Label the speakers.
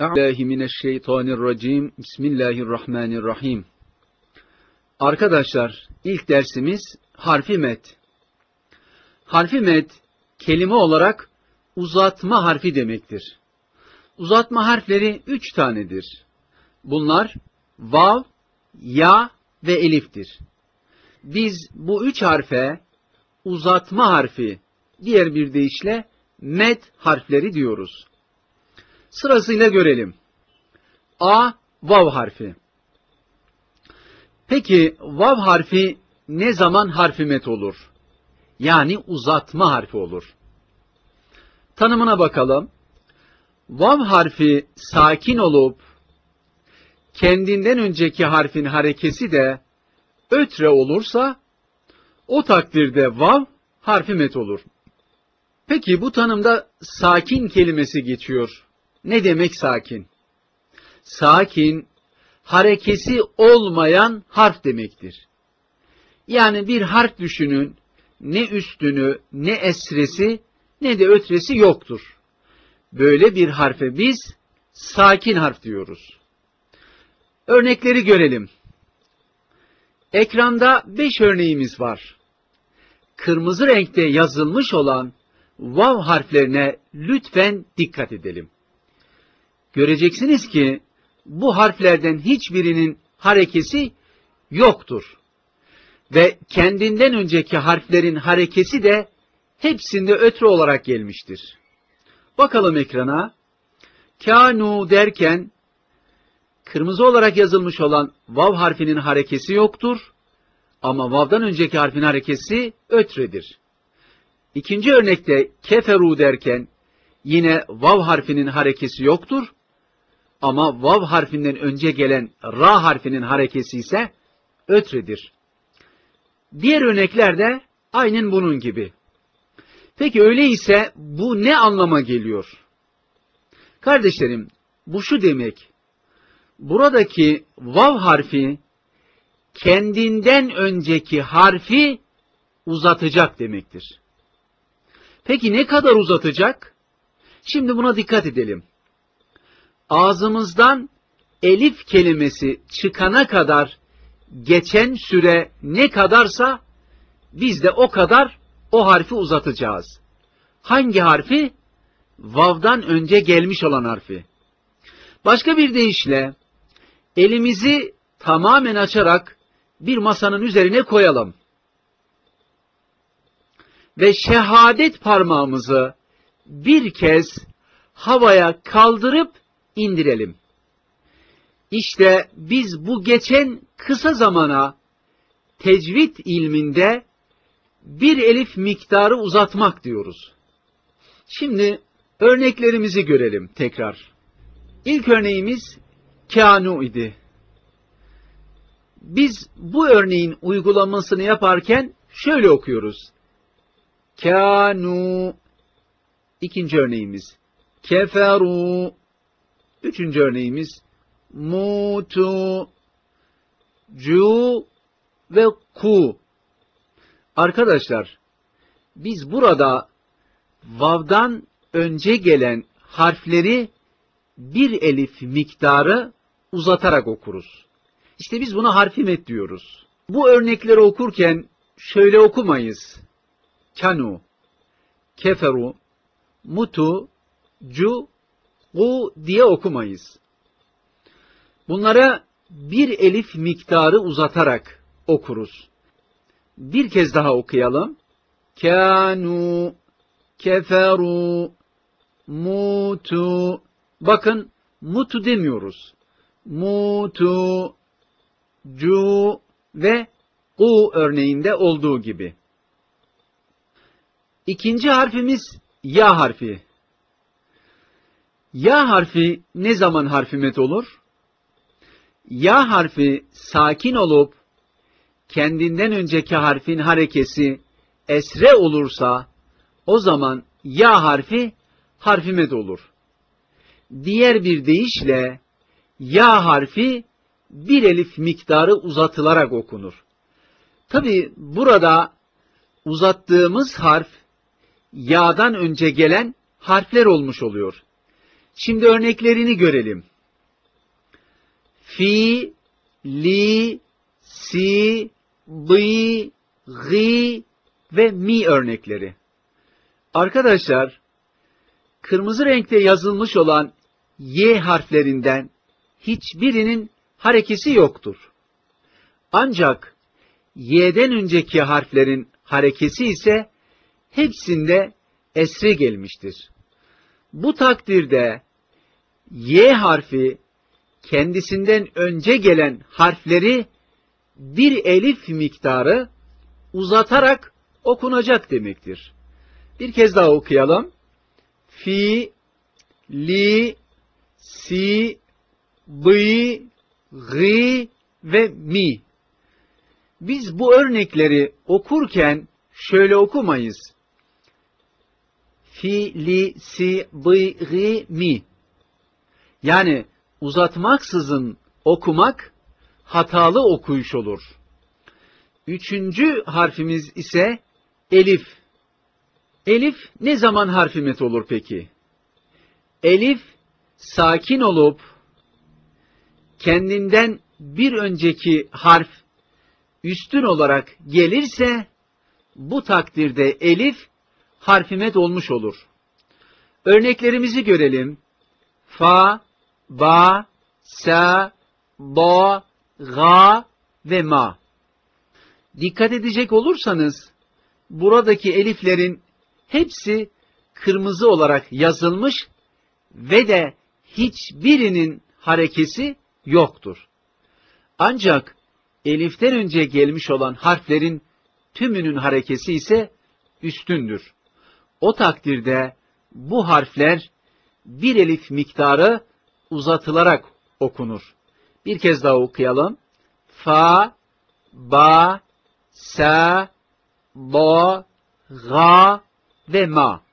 Speaker 1: Euzubillahimineşşeytanirracim. Bismillahirrahmanirrahim. Arkadaşlar, ilk dersimiz harfi met. Harfi met, kelime olarak uzatma harfi demektir. Uzatma harfleri üç tanedir. Bunlar vav, ya ve eliftir. Biz bu üç harfe uzatma harfi, diğer bir deyişle med harfleri diyoruz. Sırasıyla görelim. A, vav harfi. Peki vav harfi ne zaman harfi met olur? Yani uzatma harfi olur. Tanımına bakalım. Vav harfi sakin olup kendinden önceki harfin harekesi de ötre olursa o takdirde vav harfi met olur. Peki bu tanımda sakin kelimesi geçiyor. Ne demek sakin? Sakin, harekesi olmayan harf demektir. Yani bir harf düşünün, ne üstünü, ne esresi, ne de ötresi yoktur. Böyle bir harfe biz sakin harf diyoruz. Örnekleri görelim. Ekranda beş örneğimiz var. Kırmızı renkte yazılmış olan vav harflerine lütfen dikkat edelim. Göreceksiniz ki bu harflerden hiçbirinin harekesi yoktur. Ve kendinden önceki harflerin harekesi de hepsinde ötre olarak gelmiştir. Bakalım ekrana. Kanu derken kırmızı olarak yazılmış olan vav harfinin harekesi yoktur. Ama vav'dan önceki harfin harekesi ötredir. İkinci örnekte keferu derken yine vav harfinin harekesi yoktur. Ama vav harfinden önce gelen ra harfinin harekesi ise ötredir. Diğer örneklerde aynen bunun gibi. Peki öyleyse bu ne anlama geliyor? Kardeşlerim bu şu demek. Buradaki vav harfi kendinden önceki harfi uzatacak demektir. Peki ne kadar uzatacak? Şimdi buna dikkat edelim. Ağzımızdan elif kelimesi çıkana kadar geçen süre ne kadarsa biz de o kadar o harfi uzatacağız. Hangi harfi? Vav'dan önce gelmiş olan harfi. Başka bir deyişle elimizi tamamen açarak bir masanın üzerine koyalım. Ve şehadet parmağımızı bir kez havaya kaldırıp indirelim. İşte biz bu geçen kısa zamana tecvid ilminde bir elif miktarı uzatmak diyoruz. Şimdi örneklerimizi görelim tekrar. İlk örneğimiz kanu idi. Biz bu örneğin uygulamasını yaparken şöyle okuyoruz. Kanu İkinci örneğimiz keferu Üçüncü örneğimiz mutu cu ve ku. Arkadaşlar biz burada vav'dan önce gelen harfleri bir elif miktarı uzatarak okuruz. İşte biz buna harfi met diyoruz. Bu örnekleri okurken şöyle okumayız. Kanu, keferu, mutu, cu, gu diye okumayız. Bunlara bir elif miktarı uzatarak okuruz. Bir kez daha okuyalım. Kanu, keferu, mutu. Bakın mutu demiyoruz. Mutu, cu ve u örneğinde olduğu gibi. İkinci harfimiz ya harfi. Ya harfi ne zaman harfi met olur? Ya harfi sakin olup kendinden önceki harfin harekesi esre olursa o zaman ya harfi harfi met olur. Diğer bir deyişle ya harfi bir elif miktarı uzatılarak okunur. Tabi burada uzattığımız harf ya'dan önce gelen harfler olmuş oluyor. Şimdi örneklerini görelim. Fi, li, si, bi, gi ve mi örnekleri. Arkadaşlar, kırmızı renkte yazılmış olan y harflerinden hiçbirinin harekesi yoktur. Ancak y'den önceki harflerin harekesi ise hepsinde esre gelmiştir. Bu takdirde y harfi kendisinden önce gelen harfleri bir elif miktarı uzatarak okunacak demektir. Bir kez daha okuyalım. Fi, li, si, bi, gi ve mi. Biz bu örnekleri okurken şöyle okumayız. Fi, li, si, bi, gi, mi. Yani uzatmaksızın okumak hatalı okuyuş olur. Üçüncü harfimiz ise elif. Elif ne zaman harfimet olur peki? Elif sakin olup kendinden bir önceki harf üstün olarak gelirse bu takdirde elif harfimet olmuş olur. Örneklerimizi görelim. Fa, ba, sa, ba, ga ve ma. Dikkat edecek olursanız buradaki eliflerin hepsi kırmızı olarak yazılmış ve de hiçbirinin harekesi yoktur. Ancak eliften önce gelmiş olan harflerin tümünün harekesi ise üstündür. O takdirde bu harfler bir elif miktarı uzatılarak okunur. Bir kez daha okuyalım. Fa, ba, sa, ba, ga ve ma.